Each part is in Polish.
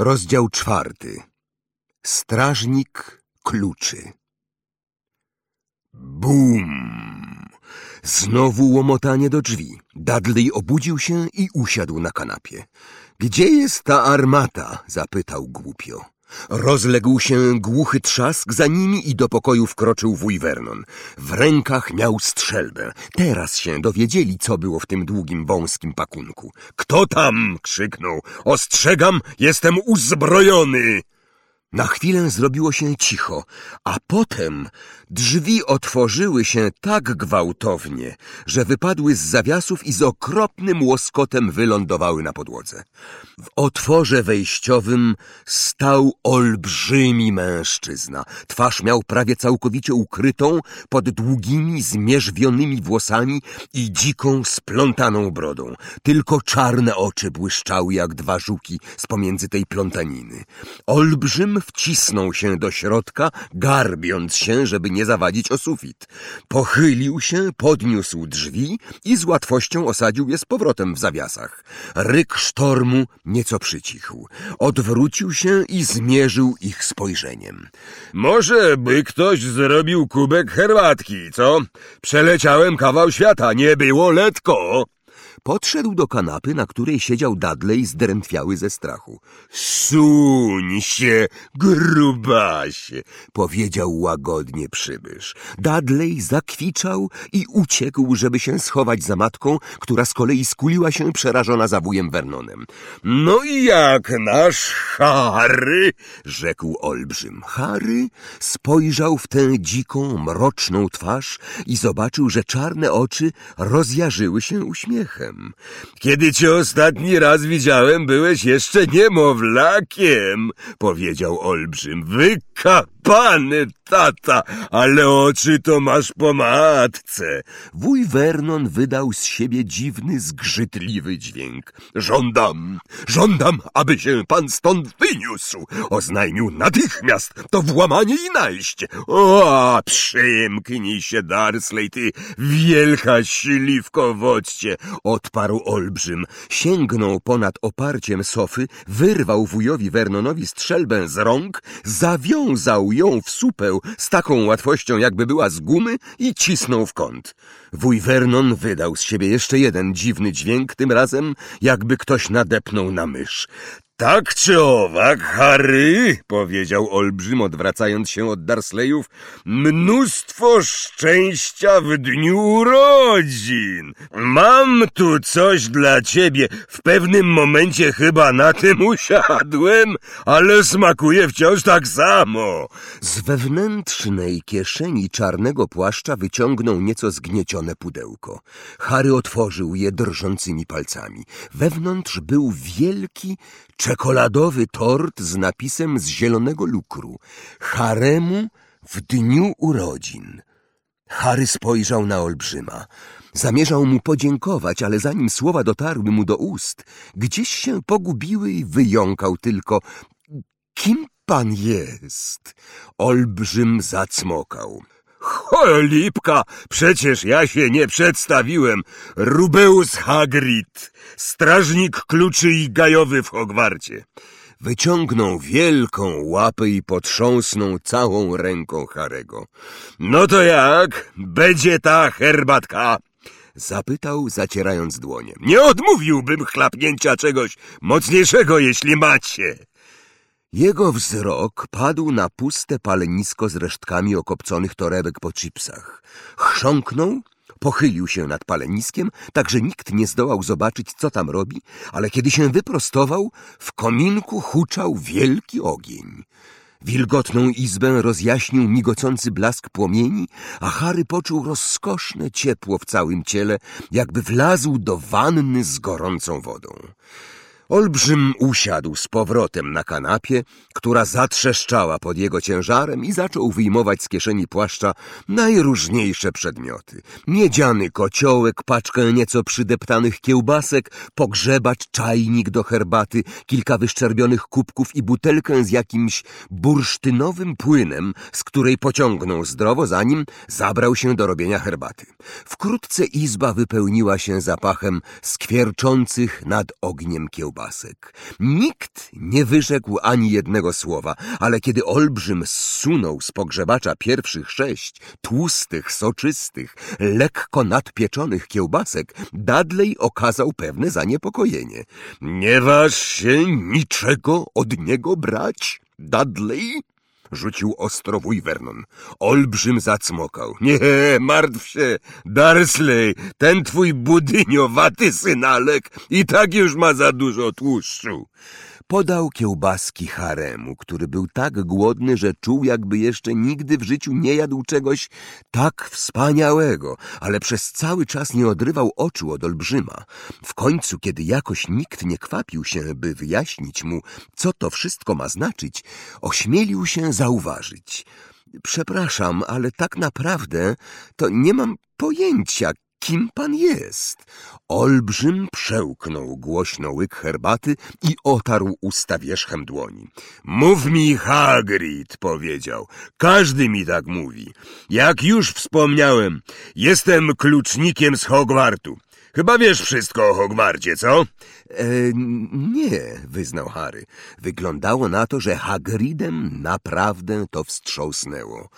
Rozdział czwarty. Strażnik kluczy. Bum! Znowu łomotanie do drzwi. Dudley obudził się i usiadł na kanapie. Gdzie jest ta armata? zapytał głupio. Rozległ się głuchy trzask za nimi i do pokoju wkroczył wuj Vernon. W rękach miał strzelbę. Teraz się dowiedzieli, co było w tym długim, wąskim pakunku. Kto tam? krzyknął. Ostrzegam, jestem uzbrojony! Na chwilę zrobiło się cicho, a potem drzwi otworzyły się tak gwałtownie, że wypadły z zawiasów i z okropnym łoskotem wylądowały na podłodze. W otworze wejściowym stał olbrzymi mężczyzna. Twarz miał prawie całkowicie ukrytą pod długimi, zmierzwionymi włosami i dziką, splątaną brodą. Tylko czarne oczy błyszczały jak dwa żuki z pomiędzy tej plątaniny. Olbrzym wcisnął się do środka, garbiąc się, żeby nie zawadzić o sufit. Pochylił się, podniósł drzwi i z łatwością osadził je z powrotem w zawiasach. Ryk sztormu nieco przycichł. Odwrócił się i zmierzył ich spojrzeniem. Może by ktoś zrobił kubek herbatki, co? Przeleciałem kawał świata, nie było letko. Podszedł do kanapy, na której siedział Dudley zdrętwiały ze strachu. Suń się, grubasie, powiedział łagodnie przybysz. Dudley zakwiczał i uciekł, żeby się schować za matką, która z kolei skuliła się przerażona za wujem Vernonem. No i jak nasz Harry? rzekł olbrzym. Harry spojrzał w tę dziką, mroczną twarz i zobaczył, że czarne oczy rozjarzyły się uśmiechem. Kiedy cię ostatni raz widziałem, byłeś jeszcze niemowlakiem, powiedział olbrzym. Wykapany tata, ale oczy to masz po matce. Wuj Vernon wydał z siebie dziwny, zgrzytliwy dźwięk. Żądam, żądam, aby się pan stąd wyniósł, oznajmił natychmiast to włamanie i najście. O, przymknij się, Darsley, ty wielka śliwko wodźcie, odparł olbrzym. Sięgnął ponad oparciem sofy, wyrwał wujowi Vernonowi strzelbę z rąk, zawiązał ją w supeł z taką łatwością, jakby była z gumy i cisnął w kąt. Wuj Vernon wydał z siebie jeszcze jeden dziwny dźwięk, tym razem jakby ktoś nadepnął na mysz. Tak czy owak, Harry, powiedział olbrzym, odwracając się od Darsleyów, mnóstwo szczęścia w dniu urodzin. Mam tu coś dla ciebie. W pewnym momencie chyba na tym usiadłem, ale smakuje wciąż tak samo. Z wewnętrznej kieszeni czarnego płaszcza wyciągnął nieco zgniecione pudełko. Harry otworzył je drżącymi palcami. Wewnątrz był wielki, czekoladowy tort z napisem z zielonego lukru. Haremu w dniu urodzin. Harry spojrzał na olbrzyma. Zamierzał mu podziękować, ale zanim słowa dotarły mu do ust, gdzieś się pogubiły i wyjąkał tylko Kim pan jest? Olbrzym zacmokał. Cholipka, przecież ja się nie przedstawiłem. Rubeus Hagrid, strażnik kluczy i gajowy w Hogwarcie. Wyciągnął wielką łapę i potrząsnął całą ręką Harego. No to jak? Będzie ta herbatka? Zapytał, zacierając dłonie. Nie odmówiłbym chlapnięcia czegoś mocniejszego, jeśli macie. Jego wzrok padł na puste palenisko z resztkami okopconych torebek po chipsach. Chrząknął, pochylił się nad paleniskiem, tak że nikt nie zdołał zobaczyć, co tam robi, ale kiedy się wyprostował, w kominku huczał wielki ogień. Wilgotną izbę rozjaśnił migocący blask płomieni, a Harry poczuł rozkoszne ciepło w całym ciele, jakby wlazł do wanny z gorącą wodą. Olbrzym usiadł z powrotem na kanapie, która zatrzeszczała pod jego ciężarem i zaczął wyjmować z kieszeni płaszcza najróżniejsze przedmioty. Miedziany kociołek, paczkę nieco przydeptanych kiełbasek, pogrzebacz, czajnik do herbaty, kilka wyszczerbionych kubków i butelkę z jakimś bursztynowym płynem, z której pociągnął zdrowo, zanim zabrał się do robienia herbaty. Wkrótce izba wypełniła się zapachem skwierczących nad ogniem kiełbasek. Nikt nie wyrzekł ani jednego słowa, ale kiedy olbrzym zsunął z pogrzebacza pierwszych sześć tłustych, soczystych, lekko nadpieczonych kiełbasek, Dudley okazał pewne zaniepokojenie. Nie waż się niczego od niego brać, Dudley? Rzucił ostro wuj Vernon. Olbrzym zacmokał. Nie, martw się, Darsley, ten twój budyniowaty synalek i tak już ma za dużo tłuszczu. Podał kiełbaski haremu, który był tak głodny, że czuł, jakby jeszcze nigdy w życiu nie jadł czegoś tak wspaniałego, ale przez cały czas nie odrywał oczu od olbrzyma. W końcu, kiedy jakoś nikt nie kwapił się, by wyjaśnić mu, co to wszystko ma znaczyć, ośmielił się zauważyć. Przepraszam, ale tak naprawdę to nie mam pojęcia, kim pan jest? Olbrzym przełknął głośno łyk herbaty i otarł usta wierzchem dłoni. Mów mi Hagrid, powiedział. Każdy mi tak mówi. Jak już wspomniałem, jestem klucznikiem z Hogwartu. Chyba wiesz wszystko o Hogwarcie, co? E, nie, wyznał Harry. Wyglądało na to, że Hagridem naprawdę to wstrząsnęło.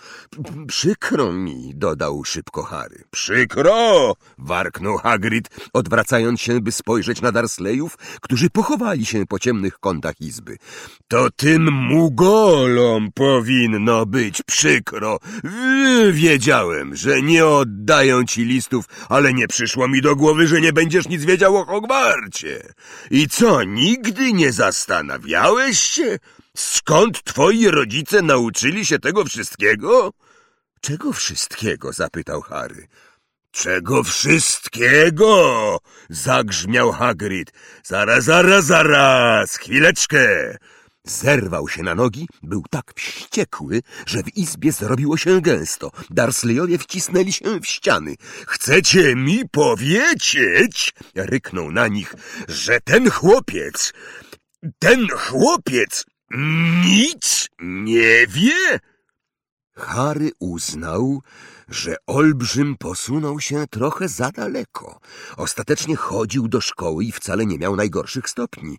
Przykro mi, dodał szybko Harry. Przykro! warknął Hagrid, odwracając się, by spojrzeć na Darsleyów, którzy pochowali się po ciemnych kątach izby. To tym mugolom powinno być przykro. Wiedziałem, że nie oddają ci listów, ale nie przyszło mi do głowy, że nie będziesz nic wiedział o Hogwarcie. I co, nigdy nie zastanawiałeś się, skąd twoi rodzice nauczyli się tego wszystkiego? Czego wszystkiego? zapytał Harry. Czego wszystkiego? Zagrzmiał Hagrid. Zaraz, zaraz, zaraz, chwileczkę. Zerwał się na nogi, był tak wściekły, że w izbie zrobiło się gęsto. Darsleyowie wcisnęli się w ściany. Chcecie mi powiedzieć, ryknął na nich, że ten chłopiec, ten chłopiec nic nie wie? Harry uznał, że olbrzym posunął się trochę za daleko. Ostatecznie chodził do szkoły i wcale nie miał najgorszych stopni.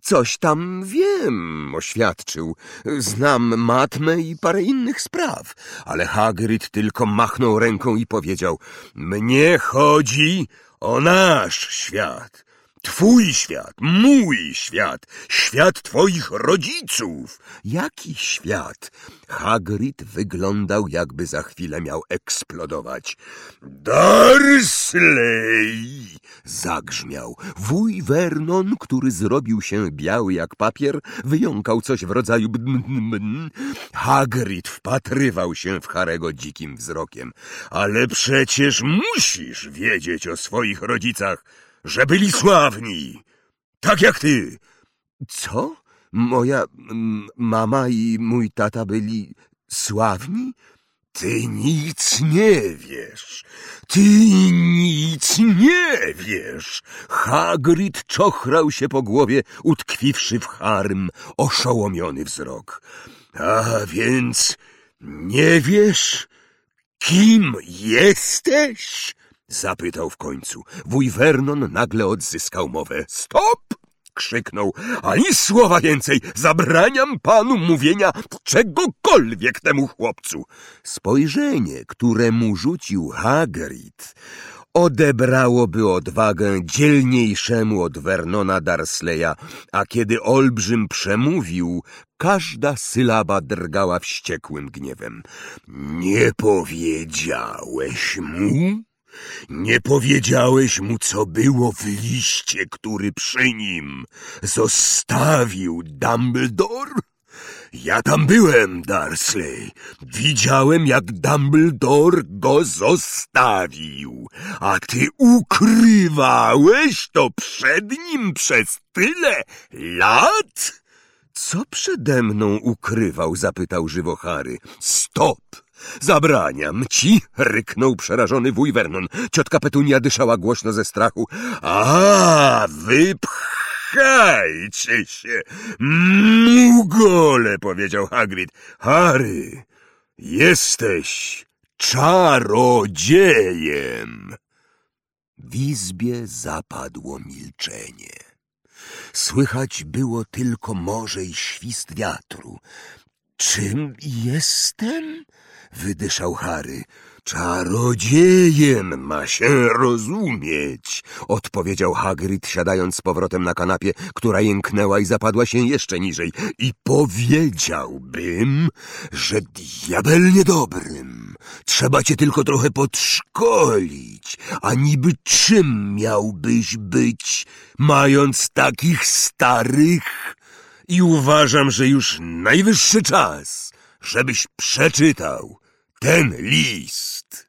Coś tam wiem, oświadczył. Znam matmę i parę innych spraw. Ale Hagrid tylko machnął ręką i powiedział, mnie chodzi o nasz świat. Twój świat, mój świat, świat twoich rodziców. Jaki świat? Hagrid wyglądał, jakby za chwilę miał eksplodować. Darsley! Zagrzmiał. Wuj Vernon, który zrobił się biały jak papier, wyjąkał coś w rodzaju bn. Hagrid wpatrywał się w Harego dzikim wzrokiem. Ale przecież musisz wiedzieć o swoich rodzicach że byli sławni, tak jak ty. Co? Moja mama i mój tata byli sławni? Ty nic nie wiesz. Ty nic nie wiesz. Hagrid czochrał się po głowie, utkwiwszy w harm, oszołomiony wzrok. A więc nie wiesz, kim jesteś? Zapytał w końcu. Wuj Vernon nagle odzyskał mowę. Stop! krzyknął. Ani słowa więcej! Zabraniam panu mówienia czegokolwiek temu chłopcu! Spojrzenie, które mu rzucił Hagrid, odebrałoby odwagę dzielniejszemu od Vernona Darsleya, a kiedy olbrzym przemówił, każda sylaba drgała wściekłym gniewem. Nie powiedziałeś mu? Nie powiedziałeś mu, co było w liście, który przy nim zostawił Dumbledore? Ja tam byłem, Darsley. Widziałem, jak Dumbledore go zostawił, a ty ukrywałeś to przed nim przez tyle lat? Co przede mną ukrywał? zapytał żywo Harry. Stop! Zabraniam ci, ryknął przerażony wuj Vernon. Ciotka Petunia dyszała głośno ze strachu. A, wypchajcie się! Mugole, powiedział Hagrid. Harry, jesteś czarodziejem. W izbie zapadło milczenie. Słychać było tylko morze i świst wiatru. Czym jestem? Wydyszał Harry. Czarodziejem ma się rozumieć, odpowiedział Hagrid, siadając z powrotem na kanapie, która jęknęła i zapadła się jeszcze niżej. I powiedziałbym, że diabelnie dobrym. Trzeba cię tylko trochę podszkolić, a niby czym miałbyś być, mając takich starych? I uważam, że już najwyższy czas, żebyś przeczytał ten list.